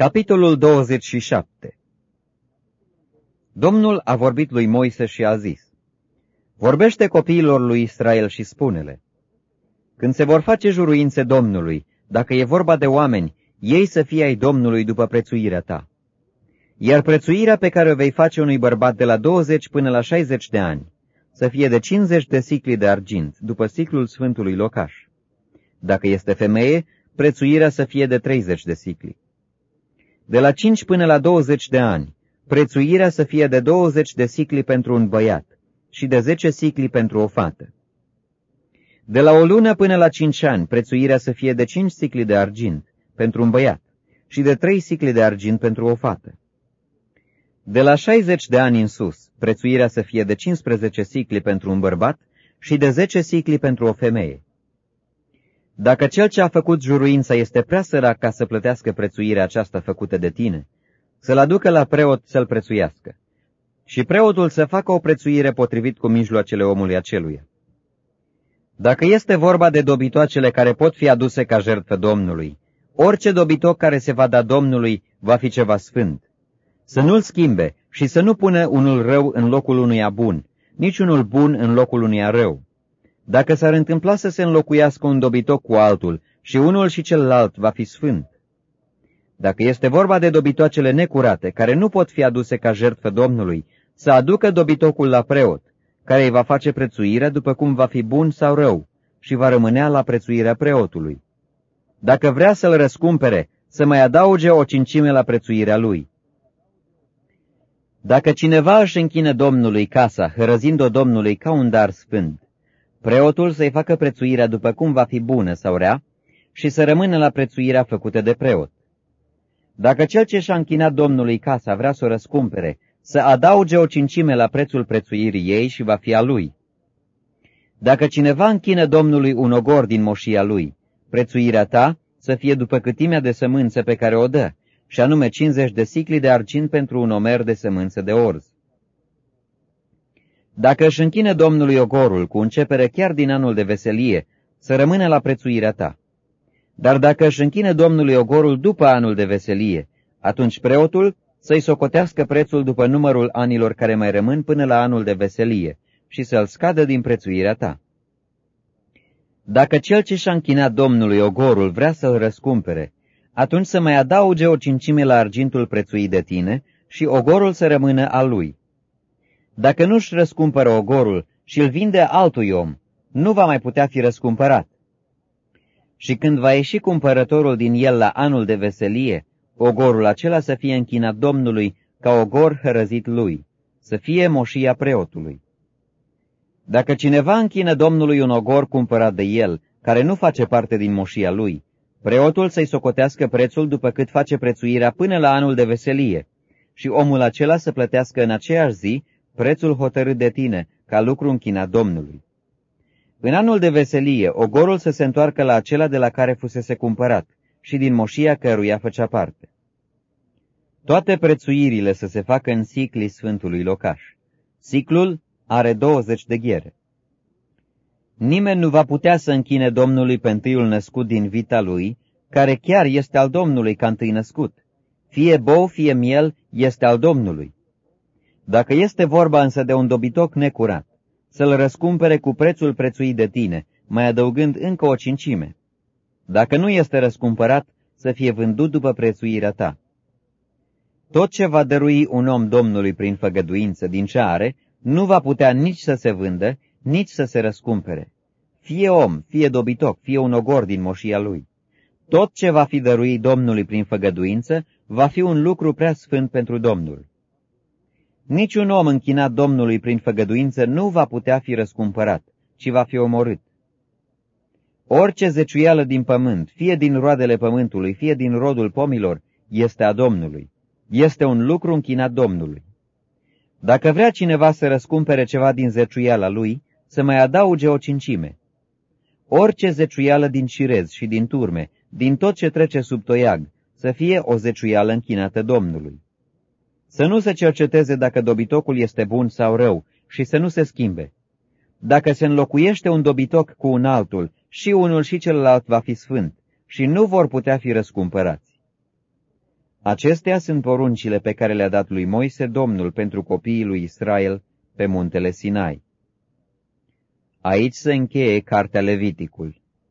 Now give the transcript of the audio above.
Capitolul 27 Domnul a vorbit lui Moise și a zis, Vorbește copiilor lui Israel și spune-le, Când se vor face juruințe Domnului, dacă e vorba de oameni, ei să fie ai Domnului după prețuirea ta. Iar prețuirea pe care o vei face unui bărbat de la 20 până la 60 de ani, să fie de 50 de sicli de argint, după siclul Sfântului Locaș. Dacă este femeie, prețuirea să fie de 30 de sicli. De la 5 până la 20 de ani, prețuirea să fie de 20 de sicli pentru un băiat și de 10 sicli pentru o fată. De la o lună până la 5 ani, prețuirea să fie de 5 sicli de argint pentru un băiat și de 3 sicli de argint pentru o fată. De la 60 de ani în sus, prețuirea să fie de 15 sicli pentru un bărbat și de 10 sicli pentru o femeie. Dacă cel ce a făcut juruința este prea sărac ca să plătească prețuirea aceasta făcută de tine, să-l aducă la preot să-l prețuiască. Și preotul să facă o prețuire potrivit cu mijloacele omului aceluia. Dacă este vorba de dobitoacele care pot fi aduse ca jertfă Domnului, orice dobitoc care se va da Domnului va fi ceva sfânt. Să nu-l schimbe și să nu pună unul rău în locul unuia bun, nici unul bun în locul unuia rău. Dacă s-ar întâmpla să se înlocuiască un dobitoc cu altul și unul și celălalt va fi sfânt, dacă este vorba de dobitoacele necurate, care nu pot fi aduse ca jertfă Domnului, să aducă dobitocul la preot, care îi va face prețuirea după cum va fi bun sau rău și va rămânea la prețuirea preotului. Dacă vrea să-l răscumpere, să mai adauge o cincime la prețuirea lui. Dacă cineva își închine Domnului casa, hărăzind-o Domnului ca un dar sfânt, preotul să-i facă prețuirea după cum va fi bună sau rea și să rămână la prețuirea făcută de preot. Dacă cel ce și-a închinat Domnului casa vrea să o răscumpere, să adauge o cincime la prețul prețuirii ei și va fi a lui. Dacă cineva închină Domnului un ogor din moșia lui, prețuirea ta să fie după câtimea de sămânță pe care o dă, și anume 50 de sicli de argint pentru un omer de sămânță de orz. Dacă își închine Domnului ogorul cu începere chiar din anul de veselie, să rămână la prețuirea ta. Dar dacă își închine Domnului ogorul după anul de veselie, atunci preotul să-i socotească prețul după numărul anilor care mai rămân până la anul de veselie și să-l scadă din prețuirea ta. Dacă cel ce și-a închinat Domnului ogorul vrea să-l răscumpere, atunci să mai adauge o cincime la argintul prețuit de tine și ogorul să rămână al lui. Dacă nu-și răscumpără ogorul și îl vinde altui om, nu va mai putea fi răscumpărat și când va ieși cumpărătorul din el la anul de veselie, ogorul acela să fie închinat Domnului ca ogor hărăzit lui, să fie moșia preotului. Dacă cineva închină Domnului un ogor cumpărat de el, care nu face parte din moșia lui, preotul să-i socotească prețul după cât face prețuirea până la anul de veselie, și omul acela să plătească în aceeași zi prețul hotărât de tine, ca lucru închinat Domnului. În anul de veselie, ogorul să se întoarcă la acela de la care fusese cumpărat și din moșia căruia făcea parte. Toate prețuirile să se facă în sicli Sfântului Locaș. Siclul are 20 de ghiere. Nimeni nu va putea să închine Domnului pe întâiul născut din vita lui, care chiar este al Domnului ca întâi născut. Fie bou, fie miel, este al Domnului. Dacă este vorba însă de un dobitoc necurat, să-l răscumpere cu prețul prețuit de tine, mai adăugând încă o cincime. Dacă nu este răscumpărat, să fie vândut după prețuirea ta. Tot ce va dărui un om Domnului prin făgăduință din ce are, nu va putea nici să se vândă, nici să se răscumpere. Fie om, fie dobitoc, fie un ogor din moșia lui. Tot ce va fi dăruit Domnului prin făgăduință va fi un lucru prea sfânt pentru Domnul. Niciun om închinat Domnului prin făgăduință nu va putea fi răscumpărat, ci va fi omorât. Orice zeciuială din pământ, fie din roadele pământului, fie din rodul pomilor, este a Domnului. Este un lucru închinat Domnului. Dacă vrea cineva să răscumpere ceva din zeciuiala lui, să mai adauge o cincime. Orice zeciuială din cirez și din turme, din tot ce trece sub toiag, să fie o zeciuială închinată Domnului. Să nu se cerceteze dacă dobitocul este bun sau rău și să nu se schimbe. Dacă se înlocuiește un dobitoc cu un altul, și unul și celălalt va fi sfânt și nu vor putea fi răscumpărați. Acestea sunt poruncile pe care le-a dat lui Moise Domnul pentru copiii lui Israel pe muntele Sinai. Aici se încheie cartea Leviticul.